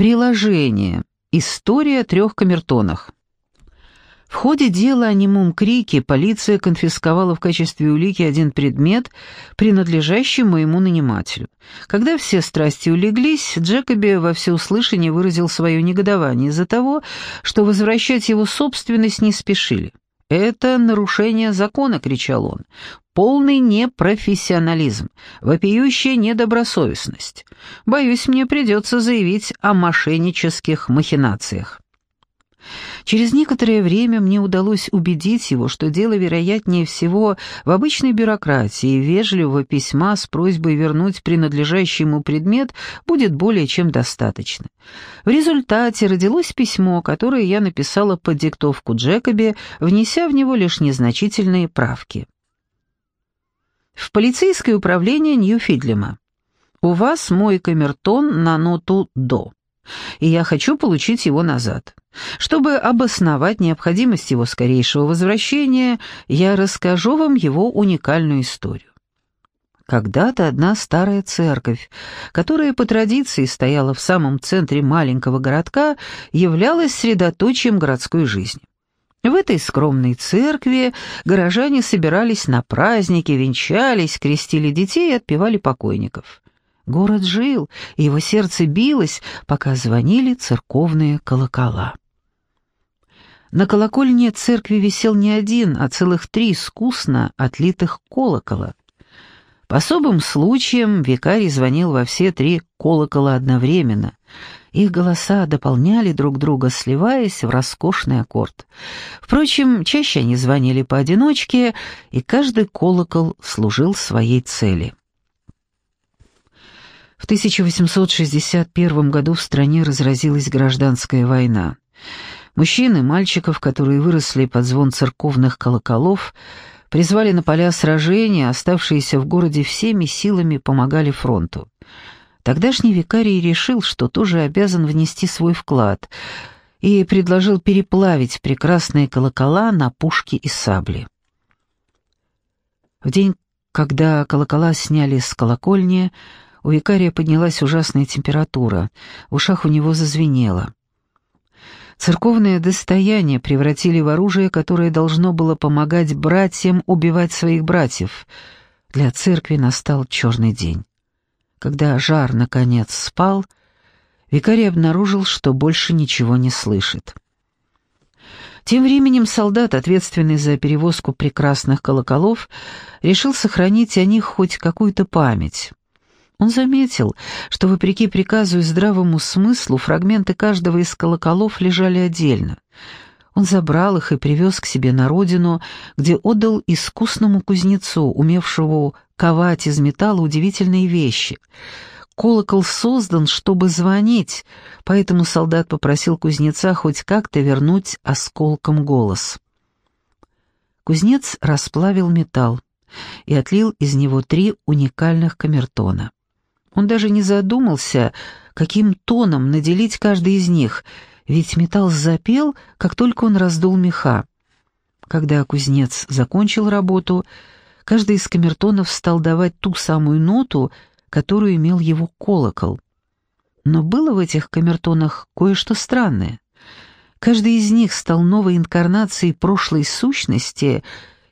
Приложение. История трех камертонах. В ходе дела о немом крике полиция конфисковала в качестве улики один предмет, принадлежащий моему нанимателю. Когда все страсти улеглись, Джекоби во всеуслышание выразил свое негодование из-за того, что возвращать его собственность не спешили. «Это нарушение закона», — кричал он, — «полный непрофессионализм, вопиющая недобросовестность. Боюсь, мне придется заявить о мошеннических махинациях». Через некоторое время мне удалось убедить его, что дело, вероятнее всего, в обычной бюрократии, вежливого письма с просьбой вернуть принадлежащий ему предмет будет более чем достаточно. В результате родилось письмо, которое я написала под диктовку Джекоби, внеся в него лишь незначительные правки. В полицейское управление Нью-Фидлема. У вас мой камертон на ноту «до» и я хочу получить его назад. Чтобы обосновать необходимость его скорейшего возвращения, я расскажу вам его уникальную историю. Когда-то одна старая церковь, которая по традиции стояла в самом центре маленького городка, являлась средоточием городской жизни. В этой скромной церкви горожане собирались на праздники, венчались, крестили детей и отпевали покойников. Город жил, и его сердце билось, пока звонили церковные колокола. На колокольне церкви висел не один, а целых три искусно отлитых колокола. По особым случаям викарий звонил во все три колокола одновременно. Их голоса дополняли друг друга, сливаясь в роскошный аккорд. Впрочем, чаще они звонили поодиночке, и каждый колокол служил своей цели. В 1861 году в стране разразилась гражданская война. Мужчины, мальчиков, которые выросли под звон церковных колоколов, призвали на поля сражения, оставшиеся в городе всеми силами помогали фронту. Тогдашний викарий решил, что тоже обязан внести свой вклад, и предложил переплавить прекрасные колокола на пушки и сабли. В день, когда колокола сняли с колокольни, у викария поднялась ужасная температура, в ушах у него зазвенело. Церковное достояние превратили в оружие, которое должно было помогать братьям убивать своих братьев. Для церкви настал черный день. Когда жар, наконец, спал, викарий обнаружил, что больше ничего не слышит. Тем временем солдат, ответственный за перевозку прекрасных колоколов, решил сохранить о них хоть какую-то память. Он заметил, что, вопреки приказу и здравому смыслу, фрагменты каждого из колоколов лежали отдельно. Он забрал их и привез к себе на родину, где отдал искусному кузнецу, умевшему ковать из металла удивительные вещи. Колокол создан, чтобы звонить, поэтому солдат попросил кузнеца хоть как-то вернуть осколком голос. Кузнец расплавил металл и отлил из него три уникальных камертона. Он даже не задумался, каким тоном наделить каждый из них, ведь металл запел, как только он раздул меха. Когда кузнец закончил работу, каждый из камертонов стал давать ту самую ноту, которую имел его колокол. Но было в этих камертонах кое-что странное. Каждый из них стал новой инкарнацией прошлой сущности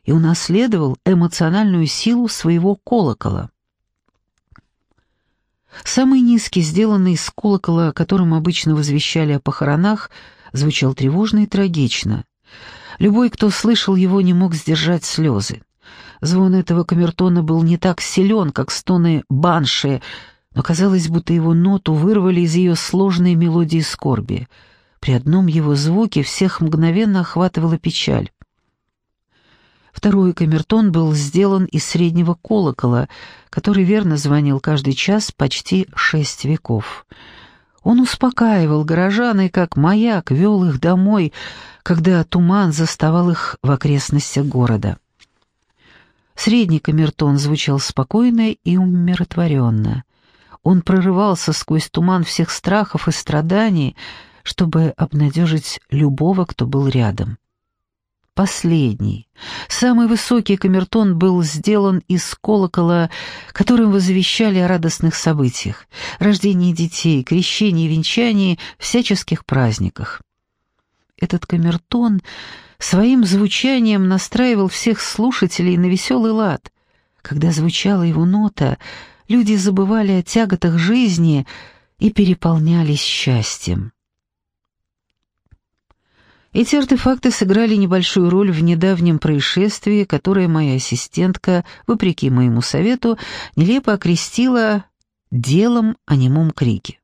и унаследовал эмоциональную силу своего колокола. Самый низкий, сделанный из колокола, которым обычно возвещали о похоронах, звучал тревожно и трагично. Любой, кто слышал его, не мог сдержать слезы. Звон этого камертона был не так силен, как стоны банши, но казалось, будто его ноту вырвали из ее сложной мелодии скорби. При одном его звуке всех мгновенно охватывала печаль. Второй камертон был сделан из среднего колокола, который верно звонил каждый час почти шесть веков. Он успокаивал горожан и как маяк вел их домой, когда туман заставал их в окрестностях города. Средний камертон звучал спокойно и умиротворенно. Он прорывался сквозь туман всех страхов и страданий, чтобы обнадежить любого, кто был рядом. Последний, самый высокий камертон был сделан из колокола, которым возвещали о радостных событиях, рождении детей, крещении, венчании, всяческих праздниках. Этот камертон своим звучанием настраивал всех слушателей на веселый лад. Когда звучала его нота, люди забывали о тяготах жизни и переполнялись счастьем. Эти артефакты сыграли небольшую роль в недавнем происшествии, которое моя ассистентка, вопреки моему совету, нелепо окрестила «делом о немом крике».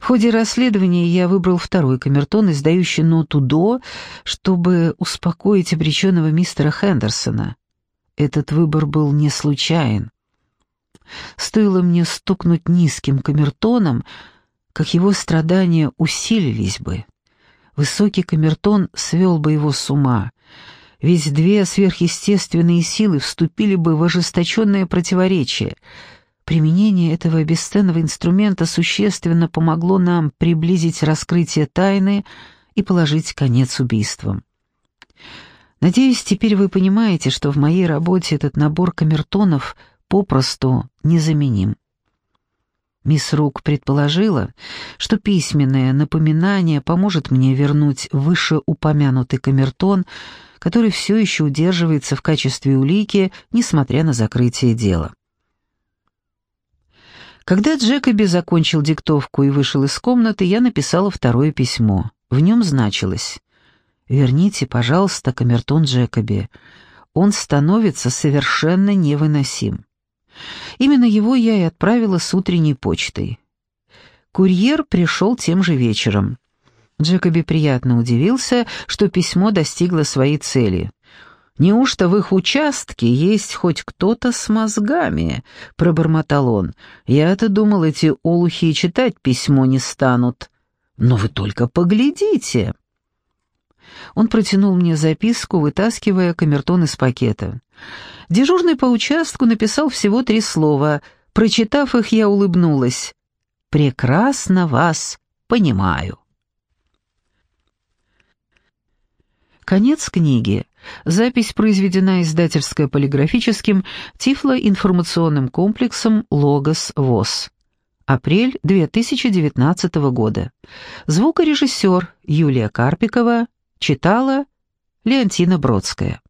В ходе расследования я выбрал второй камертон, издающий ноту «до», чтобы успокоить обреченного мистера Хендерсона. Этот выбор был не случайен. Стоило мне стукнуть низким камертоном, как его страдания усилились бы. Высокий камертон свел бы его с ума, ведь две сверхъестественные силы вступили бы в ожесточенное противоречие. Применение этого бесценного инструмента существенно помогло нам приблизить раскрытие тайны и положить конец убийствам. Надеюсь, теперь вы понимаете, что в моей работе этот набор камертонов попросту незаменим. Мисс Рук предположила, что письменное напоминание поможет мне вернуть вышеупомянутый камертон, который все еще удерживается в качестве улики, несмотря на закрытие дела. Когда Джекоби закончил диктовку и вышел из комнаты, я написала второе письмо. В нем значилось «Верните, пожалуйста, камертон Джекоби. Он становится совершенно невыносим». Именно его я и отправила с утренней почтой. Курьер пришел тем же вечером. Джекоби приятно удивился, что письмо достигло своей цели. «Неужто в их участке есть хоть кто-то с мозгами?» — пробормотал он. «Я-то думал, эти олухи читать письмо не станут. Но вы только поглядите!» Он протянул мне записку, вытаскивая камертон из пакета. Дежурный по участку написал всего три слова. Прочитав их, я улыбнулась. «Прекрасно вас понимаю». Конец книги. Запись произведена издательско-полиграфическим Тифло-информационным комплексом «Логос ВОЗ». Апрель 2019 года. Звукорежиссер Юлия Карпикова читала Леонтина Бродская.